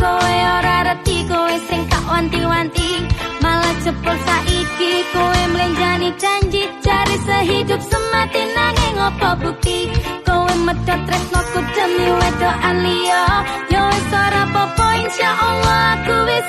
kowe ora reti kowe sing tak wanti-wanti. Malah cepol saiki kowe mlenjani janji cari sehidup semati. Nanging opo bukti? Kowe medhot tresno ku demi wedoan liya. Yo wis ora apa-apa insyaallah aku wis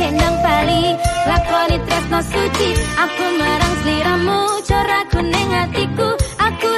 kendang bali lakoni tresno suci. Aku marang sliramu cara kuning hatiku. Aku